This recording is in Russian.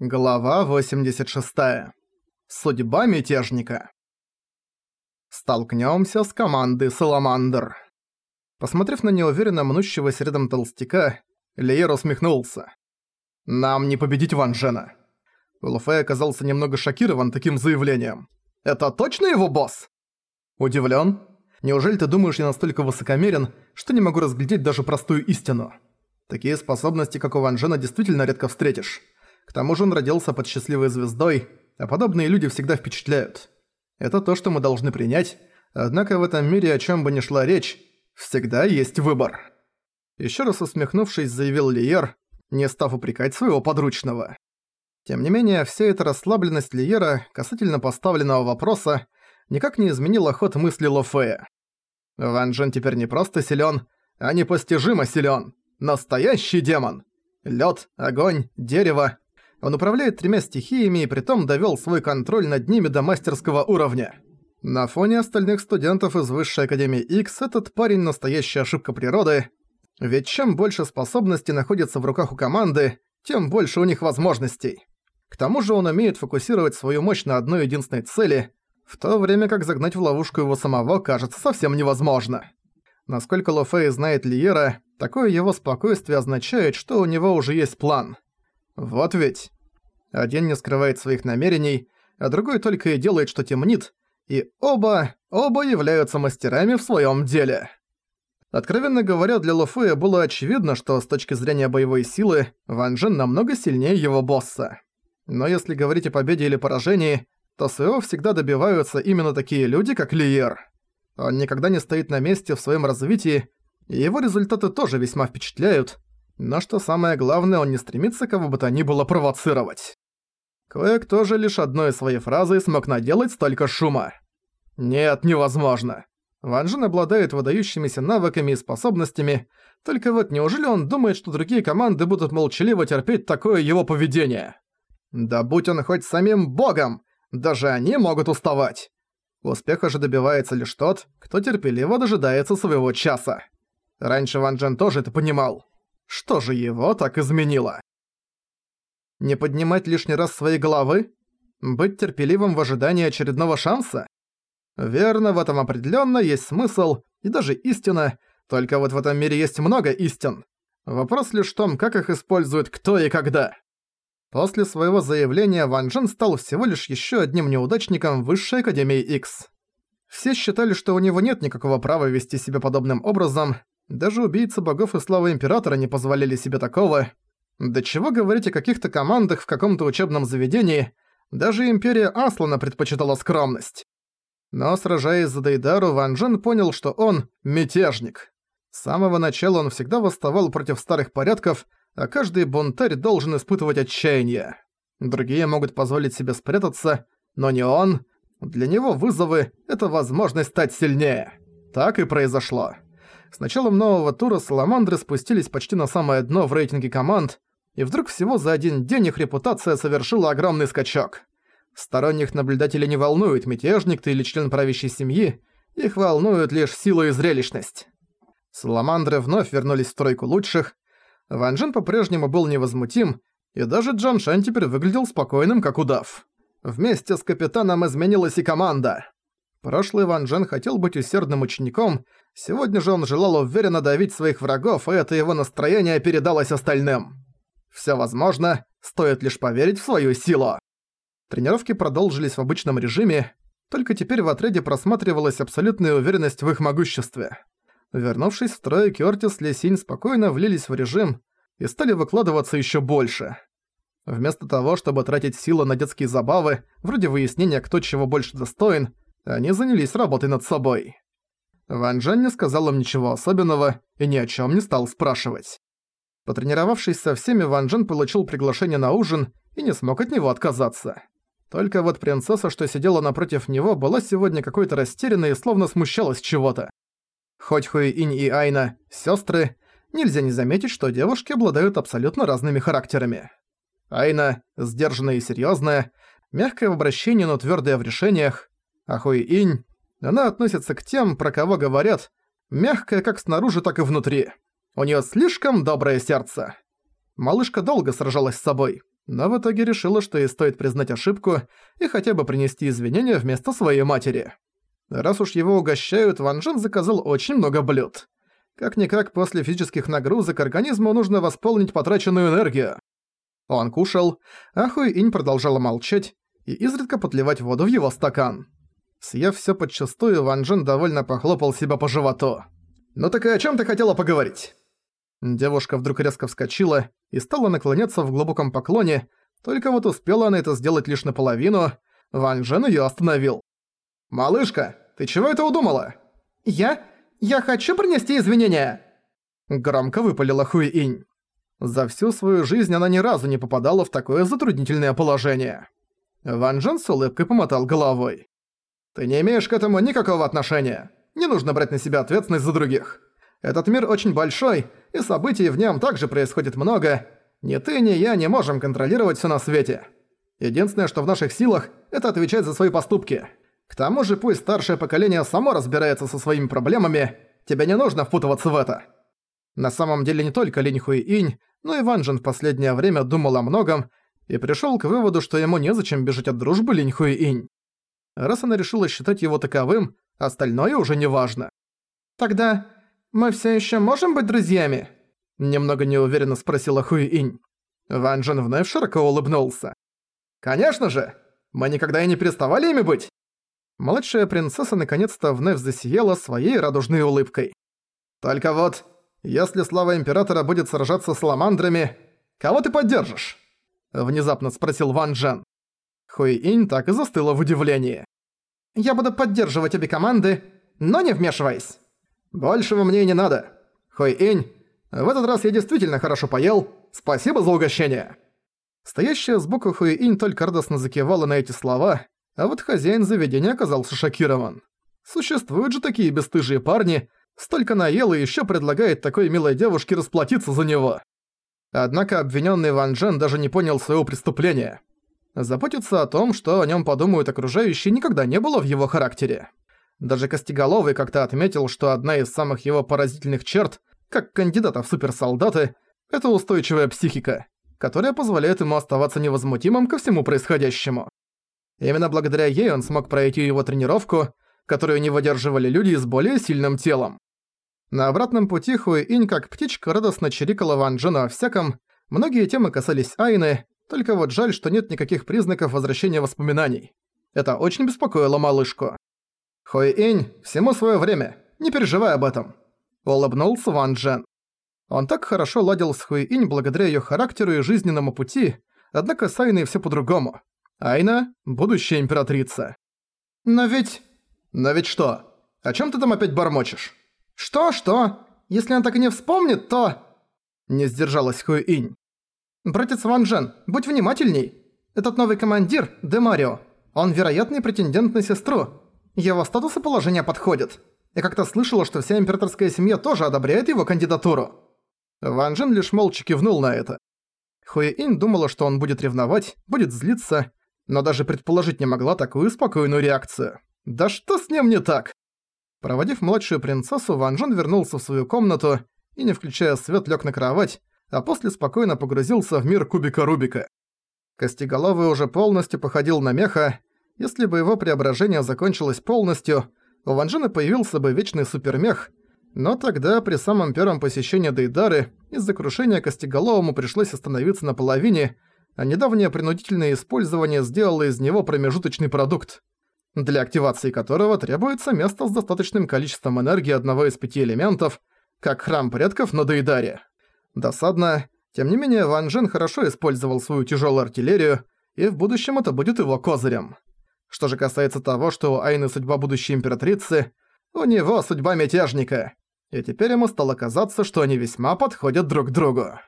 Глава 86. Судьба мятежника. Столкнёмся с командой Саламандр. Посмотрев на неуверенно мнущегося рядом толстяка, Лиер усмехнулся. «Нам не победить Ван Джена». Луфэй оказался немного шокирован таким заявлением. «Это точно его босс?» «Удивлён? Неужели ты думаешь, я настолько высокомерен, что не могу разглядеть даже простую истину? Такие способности, как у Ван Джена, действительно редко встретишь». К тому же он родился под счастливой звездой, а подобные люди всегда впечатляют. Это то, что мы должны принять, однако в этом мире, о чем бы ни шла речь, всегда есть выбор. Еще раз усмехнувшись, заявил Лиер, не став упрекать своего подручного. Тем не менее, вся эта расслабленность Лиера касательно поставленного вопроса никак не изменила ход мысли Лофея. Ван Джен теперь не просто силен, а непостижимо силен. Настоящий демон. Лед, огонь, дерево, он управляет тремя стихиями и притом довёл свой контроль над ними до мастерского уровня. На фоне остальных студентов из Высшей Академии X этот парень настоящая ошибка природы, ведь чем больше способностей находится в руках у команды, тем больше у них возможностей. К тому же он умеет фокусировать свою мощь на одной единственной цели, в то время как загнать в ловушку его самого кажется совсем невозможно. Насколько Ло Фэй знает Лиера, такое его спокойствие означает, что у него уже есть план – вот ведь. Один не скрывает своих намерений, а другой только и делает, что темнит, и оба, оба являются мастерами в своем деле. Откровенно говоря, для Лофея было очевидно, что с точки зрения боевой силы Ван Джен намного сильнее его босса. Но если говорить о победе или поражении, то своего всегда добиваются именно такие люди, как Лиер. Он никогда не стоит на месте в своем развитии, и его результаты тоже весьма впечатляют, но что самое главное, он не стремится кого бы то ни было провоцировать. Кое-кто же лишь одной своей фразой смог наделать столько шума. Нет, невозможно. Ван Джен обладает выдающимися навыками и способностями, только вот неужели он думает, что другие команды будут молчаливо терпеть такое его поведение? Да будь он хоть самим богом, даже они могут уставать. Успеха же добивается лишь тот, кто терпеливо дожидается своего часа. Раньше Ван Джен тоже это понимал. Что же его так изменило? Не поднимать лишний раз свои головы? Быть терпеливым в ожидании очередного шанса? Верно, в этом определенно есть смысл и даже истина, только вот в этом мире есть много истин. Вопрос лишь в том, как их использует кто и когда. После своего заявления Ван Джен стал всего лишь еще одним неудачником Высшей Академии X. Все считали, что у него нет никакого права вести себя подобным образом, даже убийцы богов и славы Императора не позволяли себе такого. Да чего говорить о каких-то командах в каком-то учебном заведении, даже Империя Аслана предпочитала скромность. Но сражаясь за Дейдару, Ван Джен понял, что он – мятежник. С самого начала он всегда восставал против старых порядков, а каждый бунтарь должен испытывать отчаяние. Другие могут позволить себе спрятаться, но не он. Для него вызовы – это возможность стать сильнее. Так и произошло. С началом нового тура Саламандры спустились почти на самое дно в рейтинге команд, и вдруг всего за один день их репутация совершила огромный скачок. Сторонних наблюдателей не волнует, мятежник ты или член правящей семьи, их волнует лишь сила и зрелищность. Саламандры вновь вернулись в тройку лучших, Ван Джен по-прежнему был невозмутим, и даже Джан Шань теперь выглядел спокойным, как удав. Вместе с капитаном изменилась и команда. Прошлый Ван Джен хотел быть усердным учеником, сегодня же он желал уверенно давить своих врагов, и это его настроение передалось остальным. Всё возможно, стоит лишь поверить в свою силу. Тренировки продолжились в обычном режиме, только теперь в отряде просматривалась абсолютная уверенность в их могуществе. Вернувшись в строй, Кёртис и Лесинь спокойно влились в режим и стали выкладываться ещё больше. Вместо того, чтобы тратить силы на детские забавы, вроде выяснения, кто чего больше достоин, они занялись работой над собой. Ван Джен не сказал им ничего особенного и ни о чем не стал спрашивать. Потренировавшись со всеми, Ван Джен получил приглашение на ужин и не смог от него отказаться. Только вот принцесса, что сидела напротив него, была сегодня какой-то растерянной и словно смущалась чего-то. Хоть Хуи Инь и Айна – сестры, нельзя не заметить, что девушки обладают абсолютно разными характерами. Айна – сдержанная и серьезная, мягкая в обращении, но твердая в решениях, а Хуи Инь, она относится к тем, про кого говорят, мягкая как снаружи, так и внутри. У нее слишком доброе сердце. Малышка долго сражалась с собой, но в итоге решила, что ей стоит признать ошибку и хотя бы принести извинения вместо своей матери. Раз уж его угощают, Ван Джен заказал очень много блюд. Как-никак после физических нагрузок организму нужно восполнить потраченную энергию. Он кушал, а Хуй Инь продолжала молчать и изредка подливать воду в его стакан. Съев всё подчастую, Ван Джен довольно похлопал себя по животу. «Ну так и о чём ты хотела поговорить?» Девушка вдруг резко вскочила и стала наклоняться в глубоком поклоне, только вот успела она это сделать лишь наполовину, Ван Джен её остановил. «Малышка, ты чего это удумала?» «Я? Я хочу принести извинения!» Громко выпалила Хуи Инь. За всю свою жизнь она ни разу не попадала в такое затруднительное положение. Ван Джен с улыбкой помотал головой. «Ты не имеешь к этому никакого отношения. Не нужно брать на себя ответственность за других. Этот мир очень большой, и событий в нем также происходит много. Ни ты, ни я не можем контролировать все на свете. Единственное, что в наших силах, это отвечать за свои поступки. К тому же пусть старшее поколение само разбирается со своими проблемами, тебе не нужно впутываться в это». На самом деле не только Линь Хуи Инь, но и Ван Джен в последнее время думал о многом и пришёл к выводу, что ему незачем бежать от дружбы Линь Хуи Инь. Раз она решила считать его таковым, остальное уже не важно. «Тогда мы всё ещё можем быть друзьями?» Немного неуверенно спросила Хуи Инь. Ван Джен вновь широко улыбнулся. «Конечно же! Мы никогда и не переставали ими быть!» Младшая принцесса наконец-то вновь засияла своей радужной улыбкой. «Только вот, если слава Императора будет сражаться с ламандрами, кого ты поддержишь?» Внезапно спросил Ван Джен. Хуи Инь так и застыла в удивлении. «Я буду поддерживать обе команды, но не вмешиваясь. Большего мне не надо. Хуи Инь, в этот раз я действительно хорошо поел. Спасибо за угощение». Стоящая сбоку Хуи Инь только радостно закивала на эти слова, а вот хозяин заведения оказался шокирован. Существуют же такие бесстыжие парни, Столько наел и ещё предлагает такой милой девушке расплатиться за него. Однако обвинённый Ван Джен даже не понял своего преступления. Заботиться о том, что о нём подумают окружающие, никогда не было в его характере. Даже Костеголовый как-то отметил, что одна из самых его поразительных черт, как кандидата в суперсолдаты, это устойчивая психика, которая позволяет ему оставаться невозмутимым ко всему происходящему. Именно благодаря ей он смог пройти его тренировку, которую не выдерживали люди с более сильным телом. На обратном пути Хуи Инь как птичка радостно чирикала Ван Джена о всяком, многие темы касались Айны, только вот жаль, что нет никаких признаков возвращения воспоминаний. Это очень беспокоило малышку. «Хуи Инь, всему свое время, не переживай об этом», — улыбнулся Ван Джен. Он так хорошо ладил с Хуи Инь благодаря ее характеру и жизненному пути, однако с Айной все по-другому. Айна — будущая императрица. «Но ведь...» «Но ведь что? О чем ты там опять бормочешь?» «Что, что? Если он так и не вспомнит, то...» Не сдержалась Хуй Инь. «Братец Ван Джен, будь внимательней. Этот новый командир, Де Марио, он вероятный претендент на сестру. Его статус и положение подходят. Я как-то слышала, что вся императорская семья тоже одобряет его кандидатуру». Ван Джен лишь молча кивнул на это. Хуи Инь думала, что он будет ревновать, будет злиться, но даже предположить не могла такую спокойную реакцию. Да что с ним не так? Проводив младшую принцессу, Ван Джен вернулся в свою комнату и, не включая свет, лег на кровать, а после спокойно погрузился в мир кубика Рубика. Костеголовый уже полностью походил на меха. Если бы его преображение закончилось полностью, у Ван Джена появился бы вечный супермех, но тогда при самом первом посещении Дейдары из-за крушения Костеголовому пришлось остановиться на половине, а недавнее принудительное использование сделало из него промежуточный продукт для активации которого требуется место с достаточным количеством энергии одного из пяти элементов, как храм предков на Дейдаре. Досадно, тем не менее Ван Джен хорошо использовал свою тяжелую артиллерию, и в будущем это будет его козырем. Что же касается того, что у Айны судьба будущей императрицы, у него судьба мятежника, и теперь ему стало казаться, что они весьма подходят друг другу.